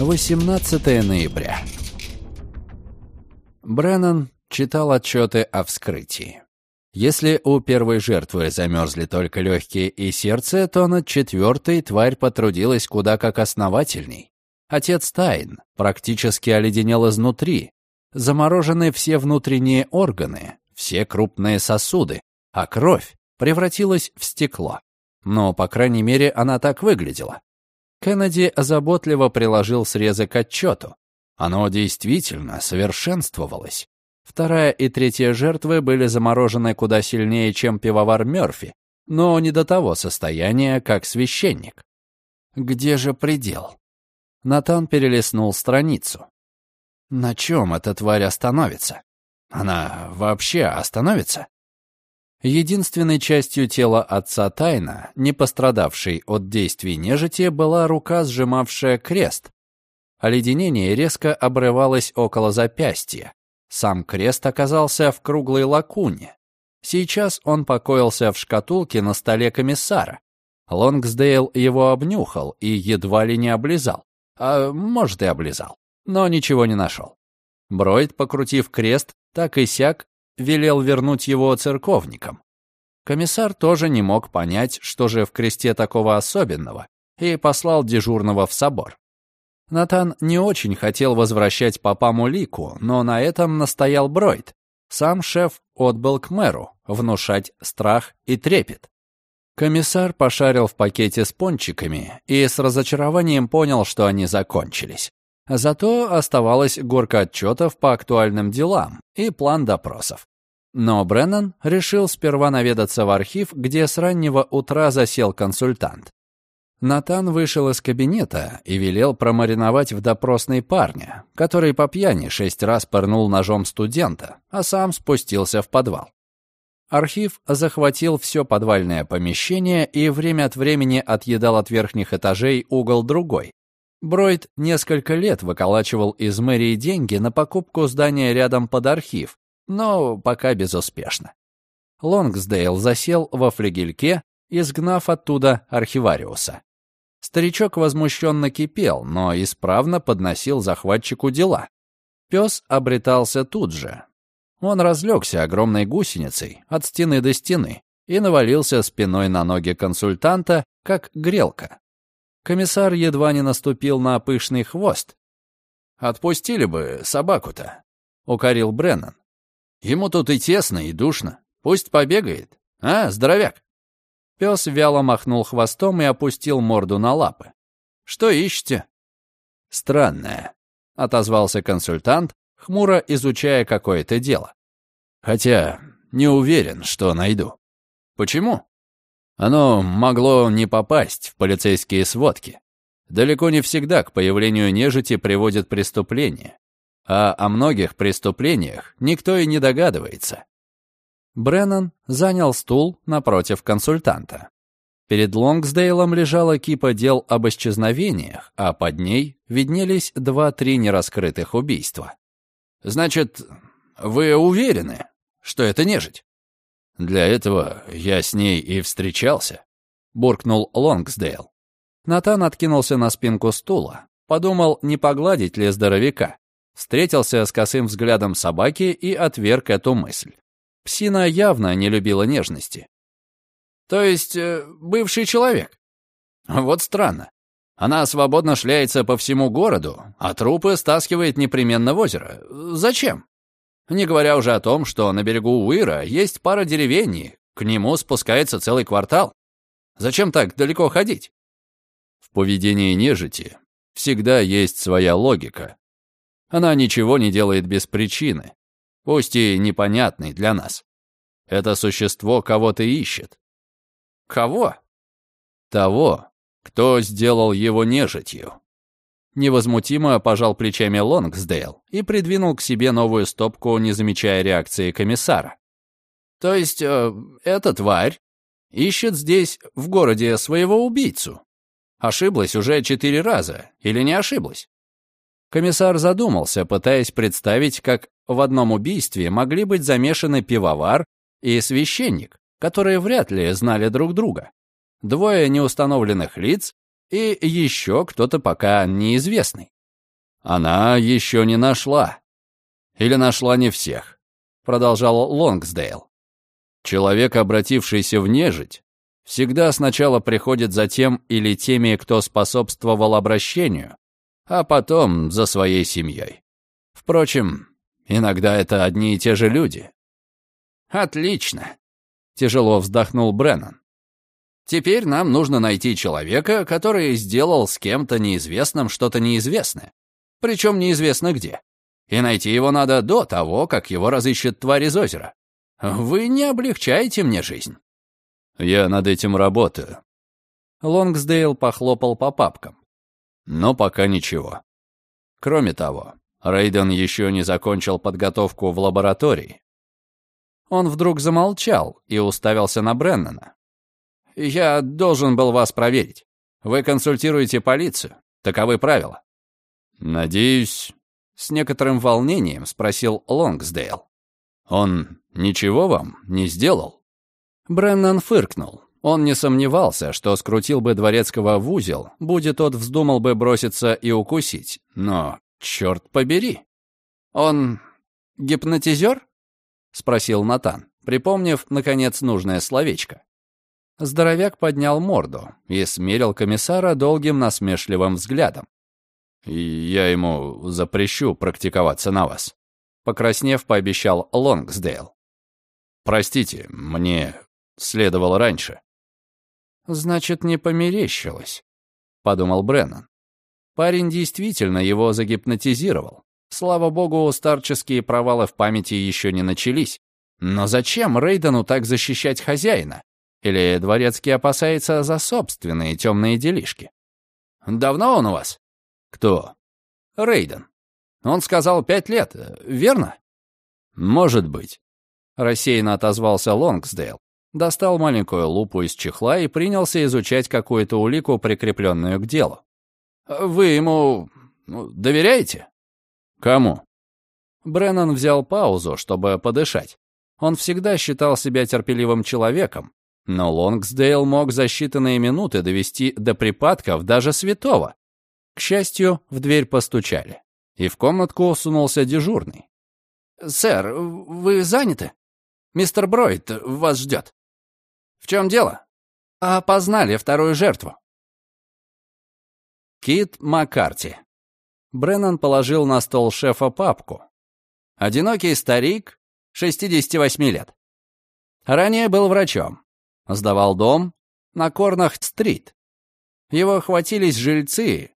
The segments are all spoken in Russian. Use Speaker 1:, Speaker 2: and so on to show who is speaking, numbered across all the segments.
Speaker 1: 18 ноября. Бреннан читал отчеты о вскрытии. Если у первой жертвы замерзли только легкие и сердце, то над четвертой тварь потрудилась куда как основательней. Отец Тайн практически оледенел изнутри. Заморожены все внутренние органы, все крупные сосуды, а кровь превратилась в стекло. Но, по крайней мере, она так выглядела. Кеннеди заботливо приложил срезы к отчету. Оно действительно совершенствовалось. Вторая и третья жертвы были заморожены куда сильнее, чем пивовар Мёрфи, но не до того состояния, как священник. Где же предел? Натан перелистнул страницу. На чем эта тварь остановится? Она вообще остановится? Единственной частью тела отца Тайна, не пострадавшей от действий нежити, была рука, сжимавшая крест. Оледенение резко обрывалось около запястья. Сам крест оказался в круглой лакуне. Сейчас он покоился в шкатулке на столе комиссара. Лонгсдейл его обнюхал и едва ли не облизал. А может и облизал, но ничего не нашел. Бройд, покрутив крест, так и сяк, велел вернуть его церковникам. Комиссар тоже не мог понять, что же в кресте такого особенного, и послал дежурного в собор. Натан не очень хотел возвращать попаму лику, но на этом настоял Бройд. Сам шеф отбыл к мэру, внушать страх и трепет. Комиссар пошарил в пакете с пончиками и с разочарованием понял, что они закончились. Зато оставалась горка отчетов по актуальным делам и план допросов. Но Бреннан решил сперва наведаться в архив, где с раннего утра засел консультант. Натан вышел из кабинета и велел промариновать в допросной парня, который по пьяни шесть раз пырнул ножом студента, а сам спустился в подвал. Архив захватил все подвальное помещение и время от времени отъедал от верхних этажей угол другой. Бройд несколько лет выколачивал из мэрии деньги на покупку здания рядом под архив, но пока безуспешно. Лонгсдейл засел во флигельке, изгнав оттуда архивариуса. Старичок возмущенно кипел, но исправно подносил захватчику дела. Пес обретался тут же. Он разлегся огромной гусеницей от стены до стены и навалился спиной на ноги консультанта, как грелка. Комиссар едва не наступил на пышный хвост. «Отпустили бы собаку-то», — укорил Бреннан. «Ему тут и тесно, и душно. Пусть побегает. А, здоровяк?» Пес вяло махнул хвостом и опустил морду на лапы. «Что ищете?» «Странное», — отозвался консультант, хмуро изучая какое-то дело. «Хотя не уверен, что найду». «Почему?» «Оно могло не попасть в полицейские сводки. Далеко не всегда к появлению нежити приводят преступления. А о многих преступлениях никто и не догадывается. Бреннан занял стул напротив консультанта. Перед Лонгсдейлом лежала кипа дел об исчезновениях, а под ней виднелись два-три нераскрытых убийства. «Значит, вы уверены, что это нежить?» «Для этого я с ней и встречался», — буркнул Лонгсдейл. Натан откинулся на спинку стула, подумал, не погладить ли здоровяка. Встретился с косым взглядом собаки и отверг эту мысль. Псина явно не любила нежности. То есть, э, бывший человек. Вот странно. Она свободно шляется по всему городу, а трупы стаскивает непременно в озеро. Зачем? Не говоря уже о том, что на берегу Уира есть пара деревень, к нему спускается целый квартал. Зачем так далеко ходить? В поведении нежити всегда есть своя логика. Она ничего не делает без причины пусть и непонятный для нас. Это существо кого-то ищет. Кого? Того, кто сделал его нежитью. Невозмутимо пожал плечами Лонгсдейл и придвинул к себе новую стопку, не замечая реакции комиссара. То есть, э, эта тварь ищет здесь, в городе, своего убийцу. Ошиблась уже четыре раза, или не ошиблась? Комиссар задумался, пытаясь представить, как в одном убийстве могли быть замешаны пивовар и священник, которые вряд ли знали друг друга. Двое неустановленных лиц и еще кто-то пока неизвестный. Она еще не нашла. Или нашла не всех, продолжал Лонгсдейл. Человек, обратившийся в нежить, всегда сначала приходит за тем или теми, кто способствовал обращению, а потом за своей семьей. Впрочем, иногда это одни и те же люди. «Отлично», — тяжело вздохнул Бреннан. «Теперь нам нужно найти человека, который сделал с кем-то неизвестным что-то неизвестное, причем неизвестно где. И найти его надо до того, как его разыщет тварь из озера. Вы не облегчаете мне жизнь». «Я над этим работаю». Лонгсдейл похлопал по папкам. «Но пока ничего. Кроме того, Рейден еще не закончил подготовку в лаборатории. Он вдруг замолчал и уставился на Бреннана. «Я должен был вас проверить. Вы консультируете полицию. Таковы правила». «Надеюсь...» — с некоторым волнением спросил Лонгсдейл. «Он ничего вам не сделал?» Бреннан фыркнул. Он не сомневался, что скрутил бы дворецкого в узел, будет тот вздумал бы броситься и укусить. Но, черт побери, он гипнотизер? Спросил Натан, припомнив, наконец, нужное словечко. Здоровяк поднял морду и смерил комиссара долгим насмешливым взглядом. «Я ему запрещу практиковаться на вас», Покраснев, пообещал Лонгсдейл. «Простите, мне следовало раньше». «Значит, не померещилось», — подумал Бреннан. Парень действительно его загипнотизировал. Слава богу, старческие провалы в памяти еще не начались. Но зачем Рейдену так защищать хозяина? Или дворецкий опасается за собственные темные делишки? «Давно он у вас?» «Кто?» «Рейден. Он сказал пять лет, верно?» «Может быть», — рассеянно отозвался Лонгсдейл. Достал маленькую лупу из чехла и принялся изучать какую-то улику, прикрепленную к делу. «Вы ему ну, доверяете?» «Кому?» Бреннан взял паузу, чтобы подышать. Он всегда считал себя терпеливым человеком, но Лонгсдейл мог за считанные минуты довести до припадков даже святого. К счастью, в дверь постучали и в комнатку сунулся дежурный. «Сэр, вы заняты? Мистер Бройд вас ждет». «В чем дело?» «Опознали вторую жертву». Кит Маккарти. Бреннан положил на стол шефа папку. Одинокий старик, 68 лет. Ранее был врачом. Сдавал дом на Корнах-стрит. Его хватились жильцы,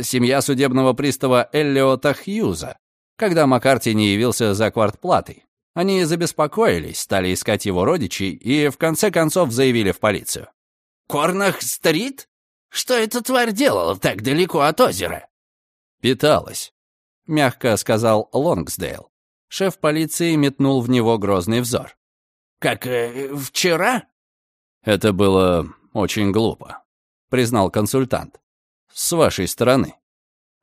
Speaker 1: семья судебного пристава Эллиота Хьюза, когда Маккарти не явился за квартплатой. Они забеспокоились, стали искать его родичей и в конце концов заявили в полицию. «Корнах-стрит? Что эта тварь делала так далеко от озера?» «Питалась», — мягко сказал Лонгсдейл. Шеф полиции метнул в него грозный взор. «Как э, вчера?» «Это было очень глупо», — признал консультант с вашей стороны».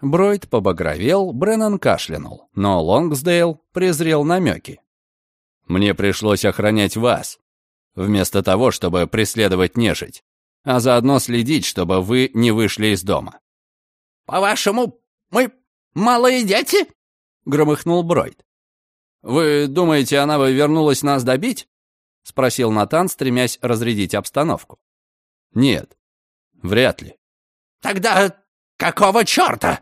Speaker 1: Бройд побагровел, Бреннан кашлянул, но Лонгсдейл презрел намеки. «Мне пришлось охранять вас, вместо того, чтобы преследовать нежить, а заодно следить, чтобы вы не вышли из дома». «По-вашему, мы малые дети?» — громыхнул Бройд. «Вы думаете, она бы вернулась нас добить?» — спросил Натан, стремясь разрядить обстановку. «Нет, вряд ли. «Тогда какого черта?»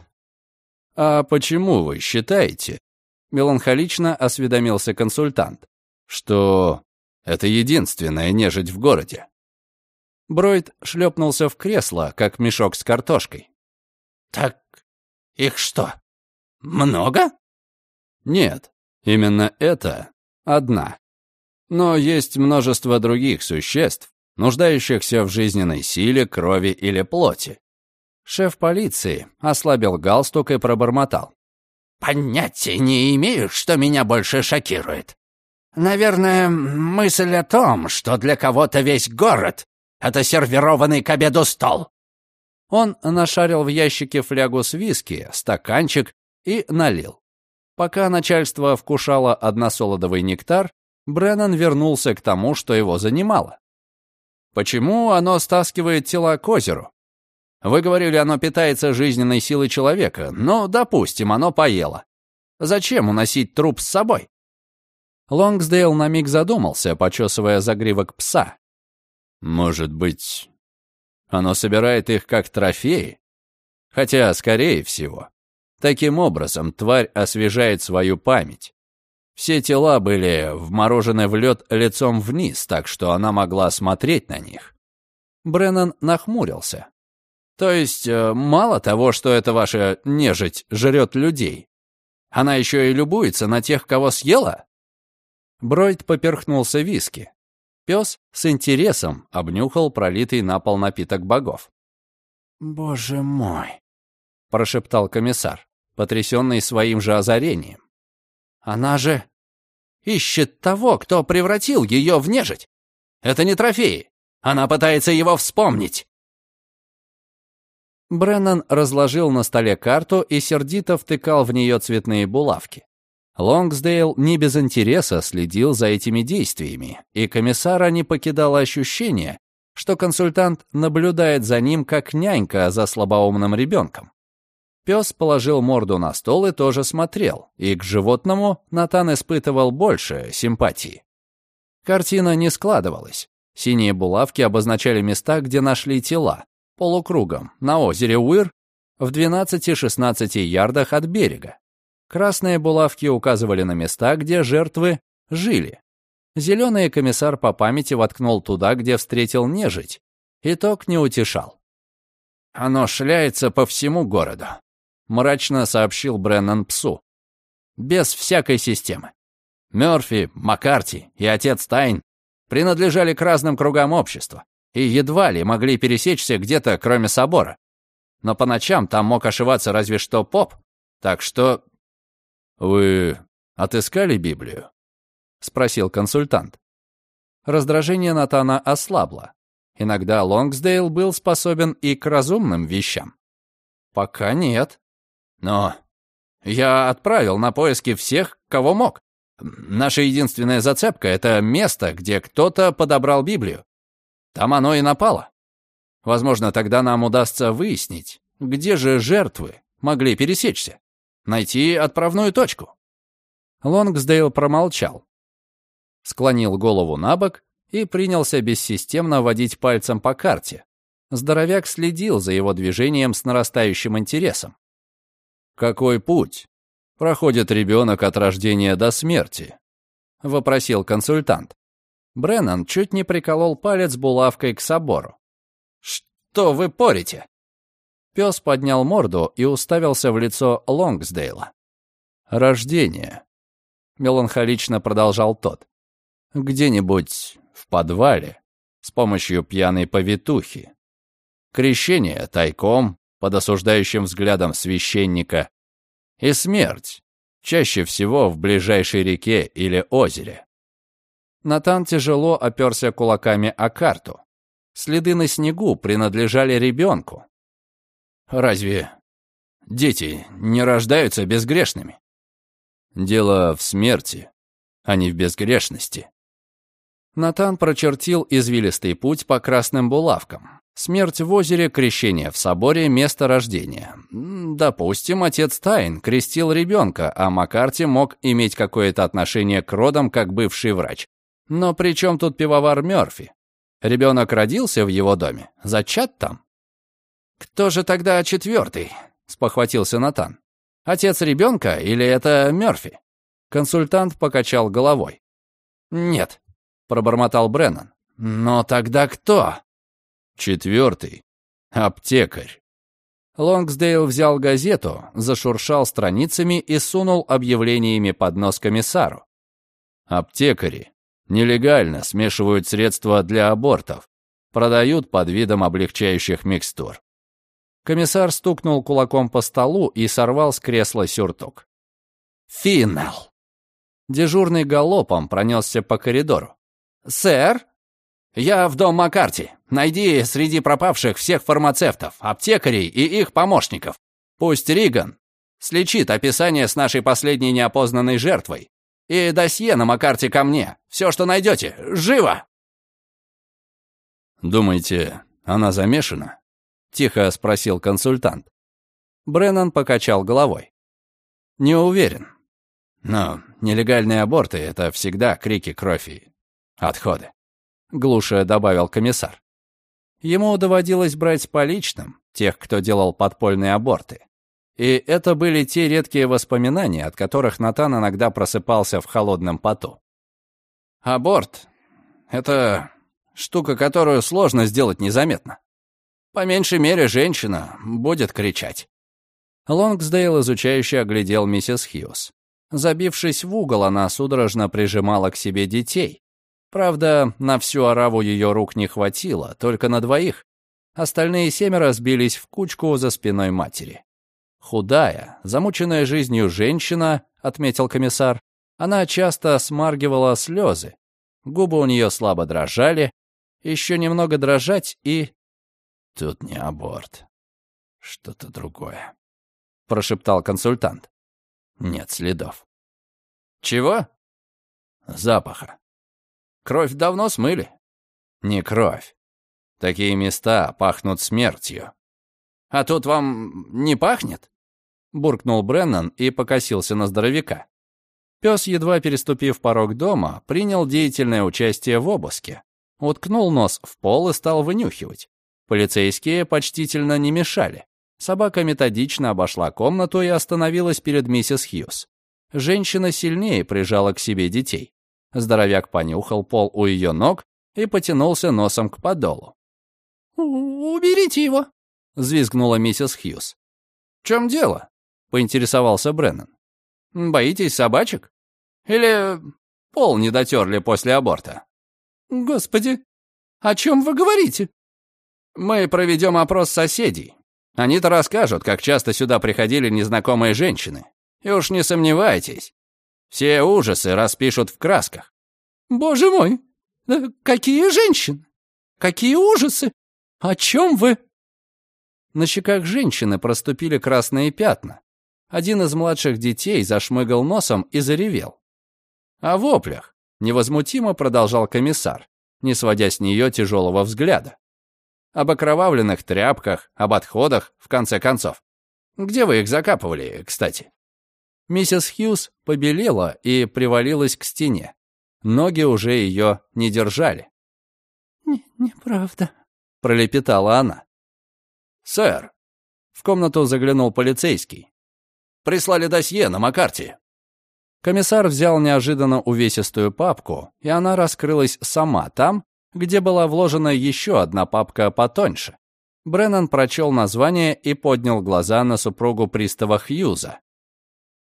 Speaker 1: «А почему вы считаете?» — меланхолично осведомился консультант. «Что это единственная нежить в городе?» Бройд шлепнулся в кресло, как мешок с картошкой. «Так их что, много?» «Нет, именно это одна. Но есть множество других существ, нуждающихся в жизненной силе, крови или плоти. Шеф полиции ослабил галстук и пробормотал. «Понятия не имею, что меня больше шокирует. Наверное, мысль о том, что для кого-то весь город — это сервированный к обеду стол». Он нашарил в ящике флягу с виски, стаканчик и налил. Пока начальство вкушало односолодовый нектар, Бреннан вернулся к тому, что его занимало. Почему оно стаскивает тела к озеру? Вы говорили, оно питается жизненной силой человека. Ну, допустим, оно поело. Зачем уносить труп с собой?» Лонгсдейл на миг задумался, почесывая загривок пса. «Может быть, оно собирает их как трофеи? Хотя, скорее всего, таким образом тварь освежает свою память. Все тела были вморожены в лед лицом вниз, так что она могла смотреть на них. Бреннан нахмурился. То есть, э, мало того, что эта ваша нежить жрет людей, она еще и любуется на тех, кого съела? Бройд поперхнулся виски. Пес с интересом обнюхал пролитый на пол напиток богов. «Боже мой!» — прошептал комиссар, потрясенный своим же озарением. «Она же ищет того, кто превратил ее в нежить. Это не трофеи. Она пытается его вспомнить». Бреннан разложил на столе карту и сердито втыкал в нее цветные булавки. Лонгсдейл не без интереса следил за этими действиями, и комиссара не покидало ощущение, что консультант наблюдает за ним как нянька за слабоумным ребенком. Пес положил морду на стол и тоже смотрел, и к животному Натан испытывал больше симпатии. Картина не складывалась. Синие булавки обозначали места, где нашли тела, полукругом, на озере Уир, в 12-16 ярдах от берега. Красные булавки указывали на места, где жертвы жили. Зеленый комиссар по памяти воткнул туда, где встретил нежить. Итог не утешал. «Оно шляется по всему городу», — мрачно сообщил Бреннан псу. «Без всякой системы. Мёрфи, Маккарти и отец Тайн принадлежали к разным кругам общества и едва ли могли пересечься где-то, кроме собора. Но по ночам там мог ошиваться разве что поп, так что... «Вы отыскали Библию?» — спросил консультант. Раздражение Натана ослабло. Иногда Лонгсдейл был способен и к разумным вещам. «Пока нет. Но я отправил на поиски всех, кого мог. Наша единственная зацепка — это место, где кто-то подобрал Библию. Там оно и напало. Возможно, тогда нам удастся выяснить, где же жертвы могли пересечься. Найти отправную точку. Лонгсдейл промолчал. Склонил голову на бок и принялся бессистемно водить пальцем по карте. Здоровяк следил за его движением с нарастающим интересом. «Какой путь проходит ребенок от рождения до смерти?» — вопросил консультант. Бреннан чуть не приколол палец булавкой к собору. «Что вы порите?» Пес поднял морду и уставился в лицо Лонгсдейла. «Рождение», — меланхолично продолжал тот. «Где-нибудь в подвале, с помощью пьяной повитухи. Крещение тайком, под осуждающим взглядом священника. И смерть, чаще всего в ближайшей реке или озере. Натан тяжело оперся кулаками о карту. Следы на снегу принадлежали ребенку. Разве дети не рождаются безгрешными? Дело в смерти, а не в безгрешности. Натан прочертил извилистый путь по красным булавкам. Смерть в озере, крещение в соборе, место рождения. Допустим, отец Тайн крестил ребенка, а Маккарти мог иметь какое-то отношение к родам, как бывший врач. Но при чем тут пивовар Мёрфи? Ребенок родился в его доме, зачат там. «Кто же тогда четвертый?» — спохватился Натан. «Отец ребенка или это Мёрфи?» Консультант покачал головой. «Нет», — пробормотал Бреннан. «Но тогда кто?» «Четвертый. Аптекарь». Лонгсдейл взял газету, зашуршал страницами и сунул объявлениями под нос комиссару. «Аптекари Нелегально смешивают средства для абортов. Продают под видом облегчающих микстур. Комиссар стукнул кулаком по столу и сорвал с кресла сюртук. «Финнел!» Дежурный галопом пронесся по коридору. «Сэр?» «Я в дом Маккарти. Найди среди пропавших всех фармацевтов, аптекарей и их помощников. Пусть Риган слечит описание с нашей последней неопознанной жертвой. И досье на Маккарти ко мне. Все, что найдете. Живо!» «Думаете, она замешана?» — тихо спросил консультант. Бреннан покачал головой. «Не уверен. Но нелегальные аборты — это всегда крики крови отходы», — глуше добавил комиссар. Ему доводилось брать с поличным тех, кто делал подпольные аборты. И это были те редкие воспоминания, от которых Натан иногда просыпался в холодном поту. Аборт — это штука, которую сложно сделать незаметно. По меньшей мере, женщина будет кричать. Лонгсдейл изучающе оглядел миссис Хьюз. Забившись в угол, она судорожно прижимала к себе детей. Правда, на всю ораву ее рук не хватило, только на двоих. Остальные семеро сбились в кучку за спиной матери. Худая, замученная жизнью женщина, отметил комиссар, она часто смаргивала слезы. Губы у нее слабо дрожали. Еще немного дрожать и... Тут не аборт. Что-то другое. Прошептал консультант. Нет следов. Чего? Запаха. Кровь давно смыли? Не кровь. Такие места пахнут смертью. А тут вам не пахнет? Буркнул Бреннан и покосился на здоровяка. Пес, едва переступив порог дома, принял деятельное участие в обыске. Уткнул нос в пол и стал вынюхивать. Полицейские почтительно не мешали. Собака методично обошла комнату и остановилась перед миссис Хьюз. Женщина сильнее прижала к себе детей. Здоровяк понюхал пол у ее ног и потянулся носом к подолу.
Speaker 2: «Уберите его!» — взвизгнула миссис Хьюз.
Speaker 1: «В чем дело?» — поинтересовался Бреннан. Боитесь собачек? Или пол не дотерли после аборта?
Speaker 2: Господи, о чем вы говорите?
Speaker 1: Мы проведем опрос соседей. Они-то расскажут, как часто сюда приходили незнакомые женщины. И уж не сомневайтесь, все ужасы распишут в красках.
Speaker 2: Боже мой, какие женщины? Какие ужасы? О чем вы?
Speaker 1: На щеках женщины проступили красные пятна. Один из младших детей зашмыгал носом и заревел. О воплях невозмутимо продолжал комиссар, не сводя с нее тяжелого взгляда. Об окровавленных тряпках, об отходах, в конце концов. Где вы их закапывали, кстати? Миссис Хьюз побелела и привалилась к стене. Ноги уже ее не держали.
Speaker 2: Не «Неправда», —
Speaker 1: пролепетала она. «Сэр», — в комнату заглянул полицейский, Прислали досье на Маккарти». Комиссар взял неожиданно увесистую папку, и она раскрылась сама там, где была вложена еще одна папка потоньше. Бреннан прочел название и поднял глаза на супругу пристава Хьюза.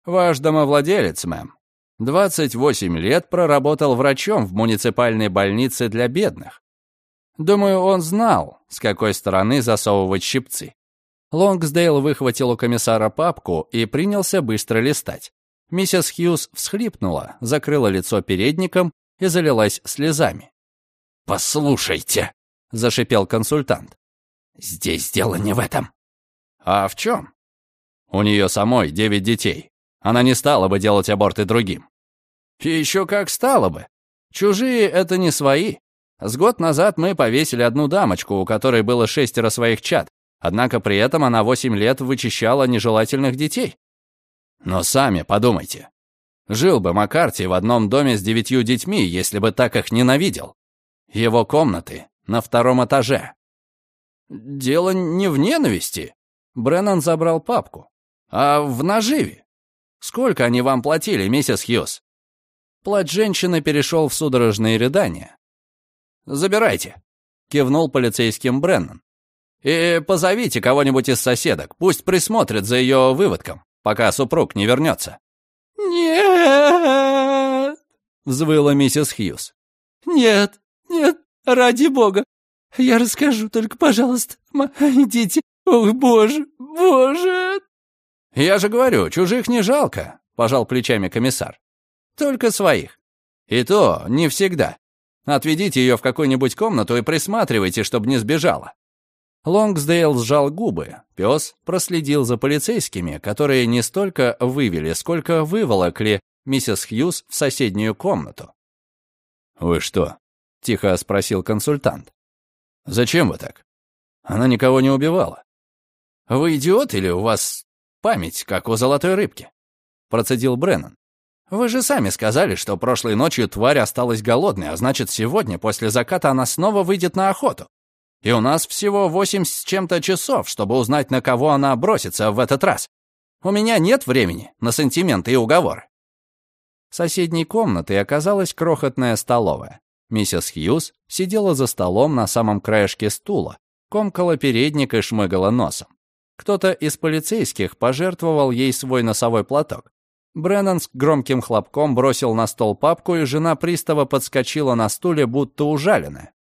Speaker 1: «Ваш домовладелец, мэм. 28 лет проработал врачом в муниципальной больнице для бедных. Думаю, он знал, с какой стороны засовывать щипцы. Лонгсдейл выхватил у комиссара папку и принялся быстро листать. Миссис Хьюз всхлипнула, закрыла лицо передником и залилась слезами. «Послушайте», — зашипел консультант. «Здесь дело не в этом». «А в чем?» «У нее самой девять детей. Она не стала бы делать аборты другим». «И еще как стала бы. Чужие — это не свои. С год назад мы повесили одну дамочку, у которой было шестеро своих чад. Однако при этом она 8 лет вычищала нежелательных детей. Но сами подумайте. Жил бы Маккарти в одном доме с девятью детьми, если бы так их ненавидел. Его комнаты на втором этаже. Дело не в ненависти. Бреннан забрал папку. А в наживе. Сколько они вам платили, миссис Хьюз? Плач женщины перешел в судорожные рыдания. «Забирайте», — кивнул полицейским Бреннан. И позовите кого-нибудь из соседок, пусть присмотрит за ее выводком, пока супруг не вернется».
Speaker 2: «Нет!» — взвыла миссис Хьюз. «Нет, нет, ради бога. Я расскажу, только, пожалуйста, идите. Ох, боже, боже!»
Speaker 1: «Я же говорю, чужих не жалко», — пожал плечами комиссар. «Только своих. И то не всегда. Отведите ее в какую-нибудь комнату и присматривайте, чтобы не сбежала. Лонгсдейл сжал губы. Пес проследил за полицейскими, которые не столько вывели, сколько выволокли миссис Хьюз в соседнюю комнату. «Вы что?» — тихо спросил консультант. «Зачем вы так? Она никого не убивала». «Вы идиот или у вас память, как у золотой рыбки?» Процедил Бреннан. «Вы же сами сказали, что прошлой ночью тварь осталась голодной, а значит, сегодня, после заката, она снова выйдет на охоту. И у нас всего восемь с чем-то часов, чтобы узнать, на кого она бросится в этот раз. У меня нет времени на сантименты и уговоры». Соседней комнатой оказалась крохотная столовая. Миссис Хьюз сидела за столом на самом краешке стула, комкала передник и шмыгала носом. Кто-то из полицейских пожертвовал ей свой носовой платок. Бреннан с громким хлопком бросил на стол папку, и жена пристава подскочила на стуле, будто ужаленная.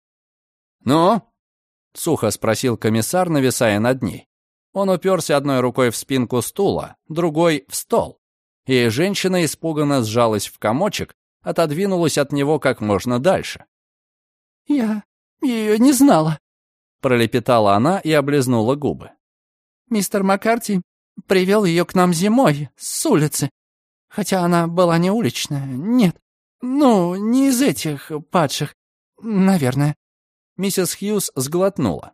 Speaker 1: «Ну?» — сухо спросил комиссар, нависая над ней. Он уперся одной рукой в спинку стула, другой — в стол. И женщина испуганно сжалась в комочек, отодвинулась от него как можно дальше.
Speaker 2: «Я ее не знала», — пролепетала она и облизнула губы. «Мистер Маккарти привел ее к нам зимой, с улицы. Хотя она была не уличная, нет. Ну, не из этих падших, наверное.
Speaker 1: Миссис Хьюз сглотнула.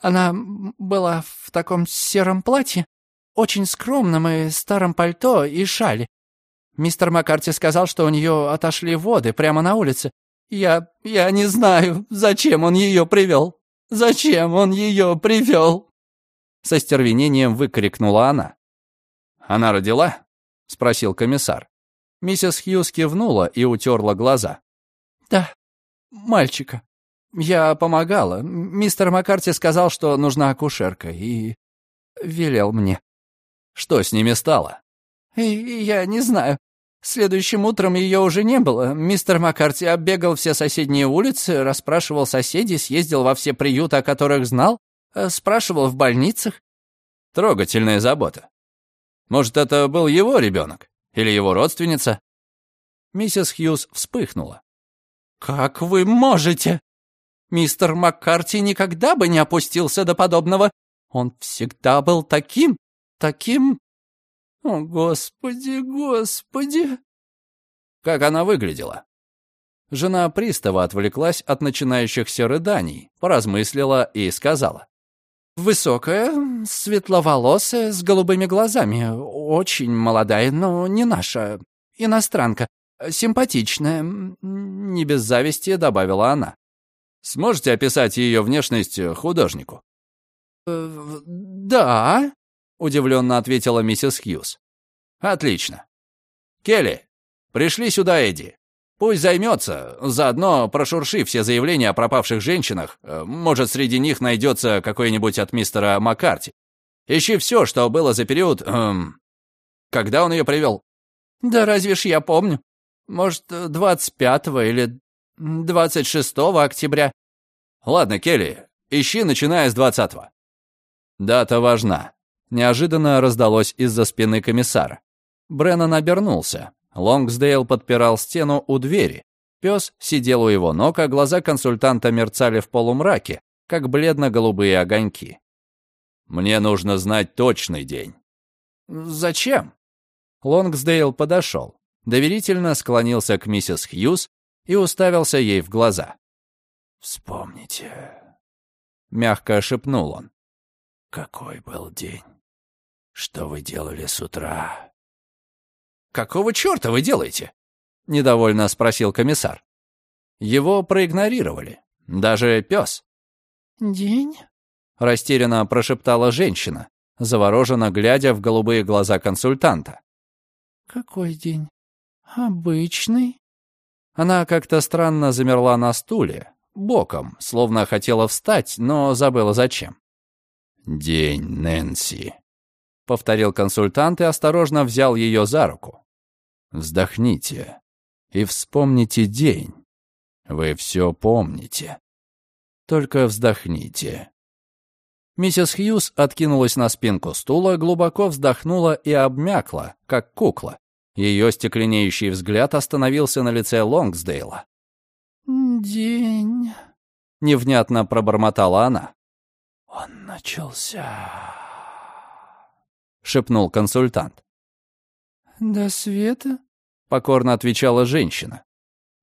Speaker 2: Она была в таком сером платье, очень скромном и старом пальто и шале. Мистер Маккарти сказал, что у нее отошли воды прямо на улице. Я... я не знаю, зачем он ее привел. Зачем он ее привел? Со стервенением выкрикнула она.
Speaker 1: Она родила? — спросил комиссар. Миссис Хьюз кивнула и утерла глаза.
Speaker 2: «Да, мальчика. Я помогала. Мистер Маккарти сказал, что нужна акушерка, и велел мне».
Speaker 1: «Что с ними стало?»
Speaker 2: и «Я не знаю. Следующим утром ее уже не было. Мистер Маккарти оббегал все соседние улицы, расспрашивал соседей, съездил во все приюты, о которых знал, э, спрашивал в больницах».
Speaker 1: «Трогательная забота. Может, это был его ребенок? Или его родственница?» Миссис Хьюз вспыхнула.
Speaker 2: «Как вы можете? Мистер Маккарти никогда бы не опустился до подобного. Он всегда был таким, таким... О, Господи, Господи!»
Speaker 1: Как она выглядела? Жена пристава отвлеклась от начинающихся рыданий, поразмыслила и сказала.
Speaker 2: Высокая, светловолосая, с голубыми глазами. Очень молодая, но не наша. Иностранка. Симпатичная. Не без зависти, добавила она.
Speaker 1: Сможете описать ее внешность художнику?
Speaker 2: «Э, «Да», — удивленно ответила миссис Хьюз.
Speaker 1: «Отлично. Келли, пришли сюда Эдди. Пусть займется, заодно прошурши все заявления о пропавших женщинах. Э, может, среди них найдется какой-нибудь от мистера Маккарти. Ищи все, что было за период... Эм, когда он ее привел?
Speaker 2: Да разве ж я помню. Может, 25 или 26 октября.
Speaker 1: Ладно, Келли, ищи, начиная с 20 -го. Дата важна. Неожиданно раздалось из-за спины комиссара. Бреннан обернулся. Лонгсдейл подпирал стену у двери. Пес сидел у его ног, а глаза консультанта мерцали в полумраке, как бледно-голубые огоньки. «Мне нужно знать точный день».
Speaker 2: «Зачем?»
Speaker 1: Лонгсдейл подошел, доверительно склонился к миссис Хьюз и уставился ей в глаза.
Speaker 3: «Вспомните», —
Speaker 1: мягко шепнул он.
Speaker 3: «Какой был день? Что вы делали с утра?»
Speaker 1: «Какого черта вы делаете?» — недовольно спросил комиссар. Его проигнорировали. Даже пес.
Speaker 2: «День?»
Speaker 1: — растерянно прошептала женщина, завороженно глядя в голубые глаза консультанта.
Speaker 2: «Какой день? Обычный?»
Speaker 1: Она как-то странно замерла на стуле, боком, словно хотела встать, но забыла зачем.
Speaker 3: «День Нэнси», —
Speaker 1: повторил консультант и осторожно взял ее за руку.
Speaker 3: «Вздохните и вспомните день. Вы все помните. Только вздохните».
Speaker 1: Миссис Хьюз откинулась на спинку стула, глубоко вздохнула и обмякла, как кукла. Ее стекленеющий взгляд остановился на лице Лонгсдейла.
Speaker 2: «День...»
Speaker 1: — невнятно пробормотала она.
Speaker 3: «Он начался...»
Speaker 1: — шепнул консультант.
Speaker 2: «До света?»
Speaker 1: — покорно отвечала женщина.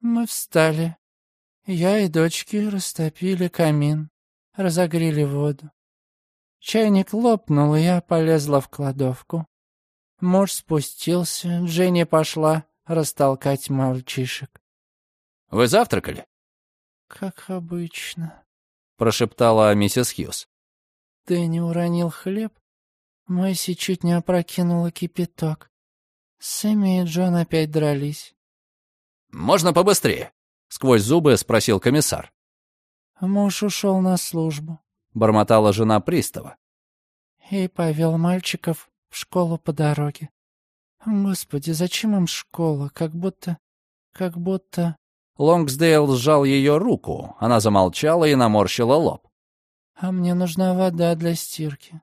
Speaker 2: «Мы встали. Я и дочки растопили камин, разогрели воду. Чайник лопнул, и я полезла в кладовку. Муж спустился, Дженни пошла растолкать мальчишек.
Speaker 1: «Вы завтракали?»
Speaker 2: «Как обычно», —
Speaker 1: прошептала миссис Хьюз.
Speaker 2: «Ты не уронил хлеб? Мэйси чуть не опрокинула кипяток. Сэмми и Джон опять дрались».
Speaker 1: «Можно побыстрее?» — сквозь зубы спросил комиссар.
Speaker 2: «Муж ушел на службу», —
Speaker 1: бормотала жена пристава.
Speaker 2: «И повел мальчиков в школу по дороге. Господи, зачем им школа? Как будто... как будто...»
Speaker 1: Лонгсдейл сжал ее руку. Она замолчала и наморщила лоб.
Speaker 2: «А мне нужна вода для стирки.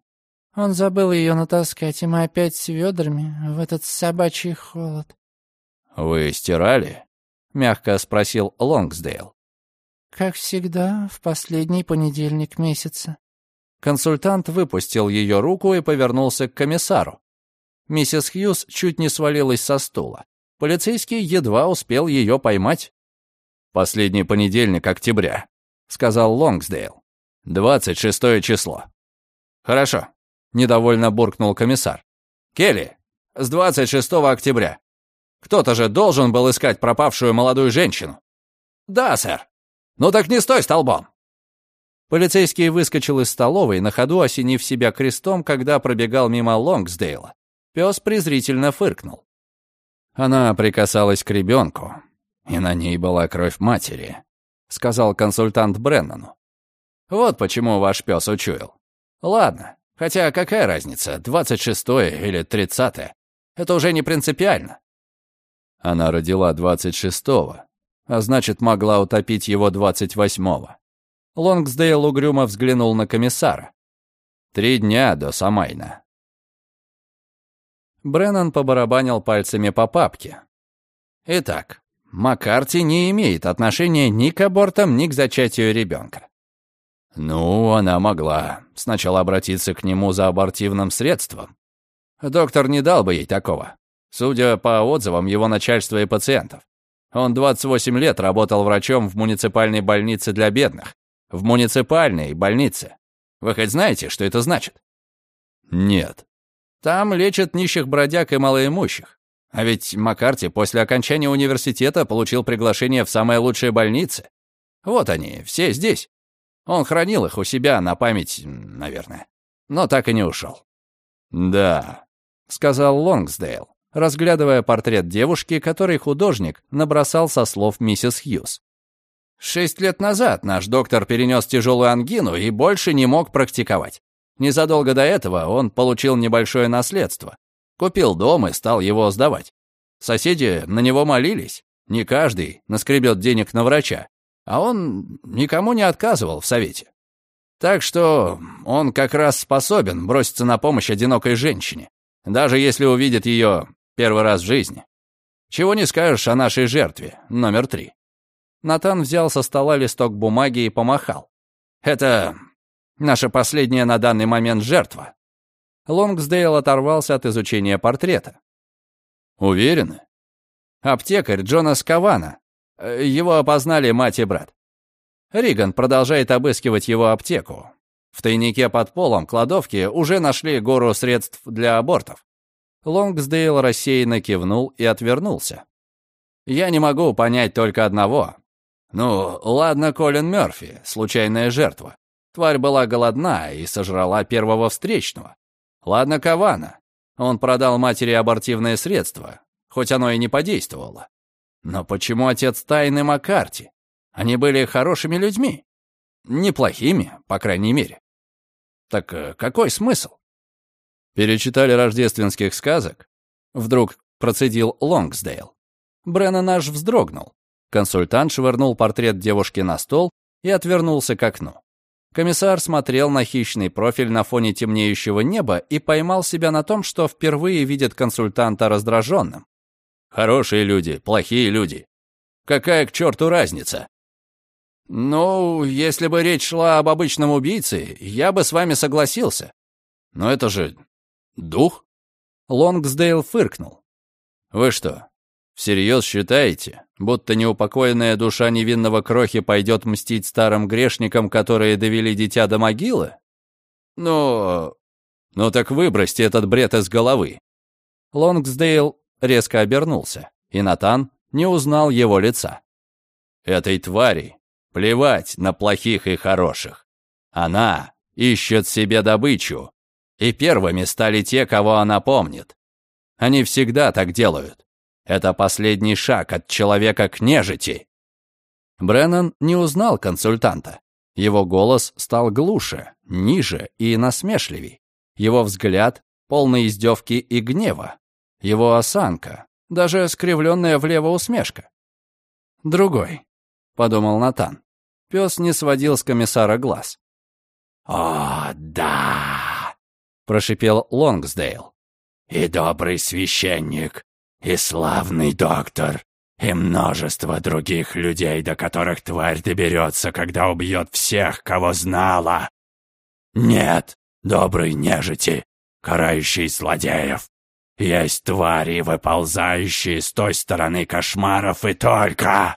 Speaker 2: Он забыл ее натаскать, и мы опять с ведрами в этот собачий холод».
Speaker 1: «Вы стирали?» — мягко спросил Лонгсдейл.
Speaker 2: «Как всегда, в последний понедельник месяца».
Speaker 1: Консультант выпустил ее руку и повернулся к комиссару. Миссис Хьюз чуть не свалилась со стула. Полицейский едва успел ее поймать. «Последний понедельник октября», — сказал Лонгсдейл. «Двадцать шестое число». «Хорошо», — недовольно буркнул комиссар. «Келли, с двадцать шестого октября. Кто-то же должен был искать пропавшую молодую женщину». «Да, сэр». «Ну так не стой столбом!» Полицейский выскочил из столовой, на ходу осенив себя крестом, когда пробегал мимо Лонгсдейла. Пес презрительно фыркнул. Она прикасалась к ребенку, и на ней была кровь матери, сказал консультант Бреннану. Вот почему ваш пес учуял. Ладно, хотя какая разница, 26 или 30 Это уже не принципиально. Она родила 26-го, а значит, могла утопить его 28-го. Лонгсдейл угрюмо взглянул на комиссара. Три дня до Самайна. Бреннан побарабанил пальцами по папке. Итак, Маккарти не имеет отношения ни к абортам, ни к зачатию ребенка. Ну, она могла сначала обратиться к нему за абортивным средством. Доктор не дал бы ей такого, судя по отзывам его начальства и пациентов. Он 28 лет работал врачом в муниципальной больнице для бедных. В муниципальной больнице. Вы хоть знаете, что это значит? Нет. Там лечат нищих бродяг и малоимущих. А ведь Маккарти после окончания университета получил приглашение в самые лучшие больницы. Вот они, все здесь. Он хранил их у себя на память, наверное. Но так и не ушел. «Да», — сказал Лонгсдейл, разглядывая портрет девушки, который художник набросал со слов миссис Хьюз. «Шесть лет назад наш доктор перенес тяжелую ангину и больше не мог практиковать. Незадолго до этого он получил небольшое наследство. Купил дом и стал его сдавать. Соседи на него молились. Не каждый наскребет денег на врача. А он никому не отказывал в совете. Так что он как раз способен броситься на помощь одинокой женщине, даже если увидит ее первый раз в жизни. Чего не скажешь о нашей жертве, номер три. Натан взял со стола листок бумаги и помахал. Это наша последняя на данный момент жертва. Лонгсдейл оторвался от изучения портрета. «Уверены?» «Аптекарь Джона Скавана. Его опознали мать и брат. Риган продолжает обыскивать его аптеку. В тайнике под полом кладовки уже нашли гору средств для абортов. Лонгсдейл рассеянно кивнул и отвернулся. «Я не могу понять только одного. Ну, ладно, Колин Мёрфи, случайная жертва. Тварь была голодна и сожрала первого встречного. Ладно, Кавана. Он продал матери абортивное средство, хоть оно и не подействовало. Но почему отец Тайны Маккарти? Они были хорошими людьми. Неплохими, по крайней мере. Так э, какой смысл? Перечитали рождественских сказок? Вдруг процедил Лонгсдейл. Бреннан аж вздрогнул. Консультант швырнул портрет девушки на стол и отвернулся к окну. Комиссар смотрел на хищный профиль на фоне темнеющего неба и поймал себя на том, что впервые видит консультанта раздраженным. «Хорошие люди, плохие люди. Какая к черту разница?» «Ну, если бы речь шла об обычном убийце, я бы с вами согласился. Но это же дух?» Лонгсдейл фыркнул. «Вы что, Всерьез считаете, будто неупокоенная душа невинного крохи пойдет мстить старым грешникам, которые довели дитя до могилы? «Ну... ну так выбросьте этот бред из головы». Лонгсдейл резко обернулся, и Натан не узнал его лица. «Этой твари плевать на плохих и хороших. Она ищет себе добычу, и первыми стали те, кого она помнит. Они всегда так делают. Это последний шаг от человека к нежити». Бреннан не узнал консультанта. Его голос стал глуше, ниже и насмешливей. Его взгляд полный издевки и гнева. Его осанка, даже скривленная влево усмешка. «Другой», — подумал Натан. Пес не сводил с комиссара глаз.
Speaker 3: «О, да!»
Speaker 1: — прошипел Лонгсдейл.
Speaker 3: «И добрый священник, и славный доктор, и множество других людей, до которых тварь доберется, когда убьет всех, кого знала. Нет доброй нежити, карающей злодеев. Есть твари, выползающие с той стороны кошмаров и только.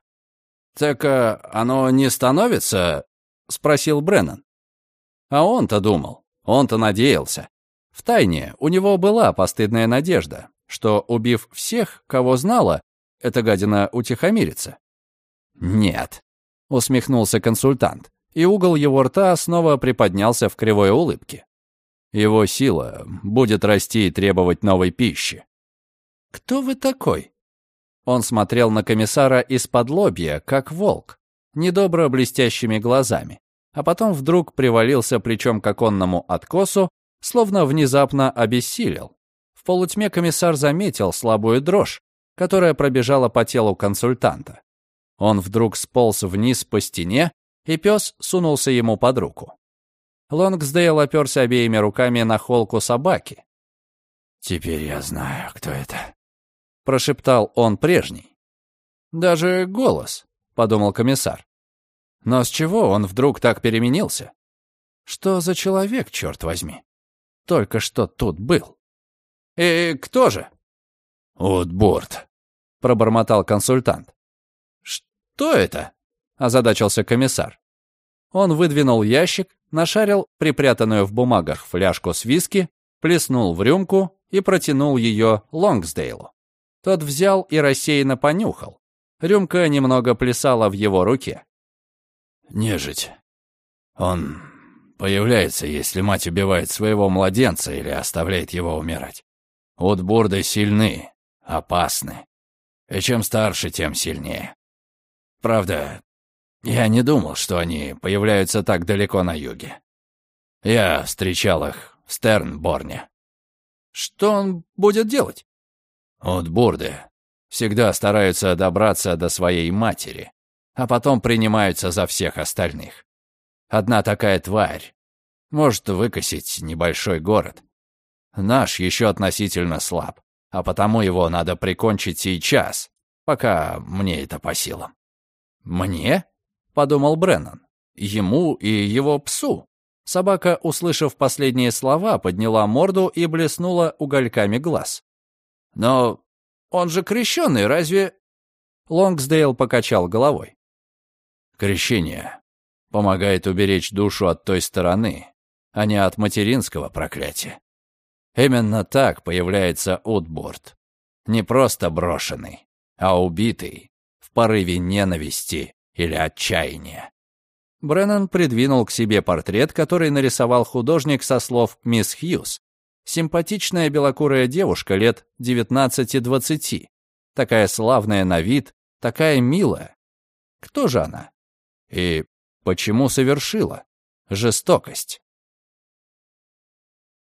Speaker 1: «Так а, оно не становится?» — спросил Бреннан. А он-то думал, он-то надеялся. Втайне у него была постыдная надежда, что, убив всех, кого знала, эта гадина утихомирится? Нет, усмехнулся консультант, и угол его рта снова приподнялся в кривой улыбке. Его сила будет расти и требовать новой пищи. «Кто вы такой?» Он смотрел на комиссара из-под лобья, как волк, недобро блестящими глазами, а потом вдруг привалился плечом к оконному откосу, словно внезапно обессилел. В полутьме комиссар заметил слабую дрожь, которая пробежала по телу консультанта. Он вдруг сполз вниз по стене, и пес сунулся ему под руку. Лонгсдейл оперся обеими руками на холку собаки.
Speaker 3: «Теперь я знаю, кто это», —
Speaker 1: прошептал он прежний. «Даже голос», — подумал комиссар. Но с чего он вдруг так переменился? Что за человек, черт возьми? Только что тут был. «И кто же?»
Speaker 3: «Утборд», —
Speaker 1: пробормотал консультант. «Что это?» — озадачился комиссар. Он выдвинул ящик, нашарил припрятанную в бумагах фляжку с виски, плеснул в рюмку и протянул ее Лонгсдейлу. Тот взял и рассеянно понюхал. Рюмка немного плясала в его руке.
Speaker 3: «Нежить. Он появляется, если мать убивает своего младенца или оставляет его умирать. Утбурды сильны, опасны. И чем старше, тем сильнее. Правда, я не думал, что они появляются так далеко на юге. Я встречал их в Стернборне.
Speaker 1: Что он будет делать?
Speaker 3: Утбурды всегда стараются добраться до своей матери, а потом принимаются за всех остальных. Одна такая тварь может выкосить небольшой город. Наш еще относительно слаб а потому его надо прикончить сейчас, пока мне это по силам».
Speaker 1: «Мне?» — подумал Бреннан. «Ему и его псу». Собака, услышав последние слова, подняла морду и блеснула угольками глаз. «Но он же крещеный, разве...» Лонгсдейл покачал головой.
Speaker 3: «Крещение помогает уберечь душу от той стороны, а не от материнского проклятия. Именно так появляется Утборд. Не просто брошенный, а убитый в порыве ненависти или отчаяния.
Speaker 1: Бреннан придвинул к себе портрет, который нарисовал художник со слов «Мисс Хьюз». Симпатичная белокурая девушка лет 19-20. Такая славная на вид, такая милая. Кто же она? И почему совершила жестокость?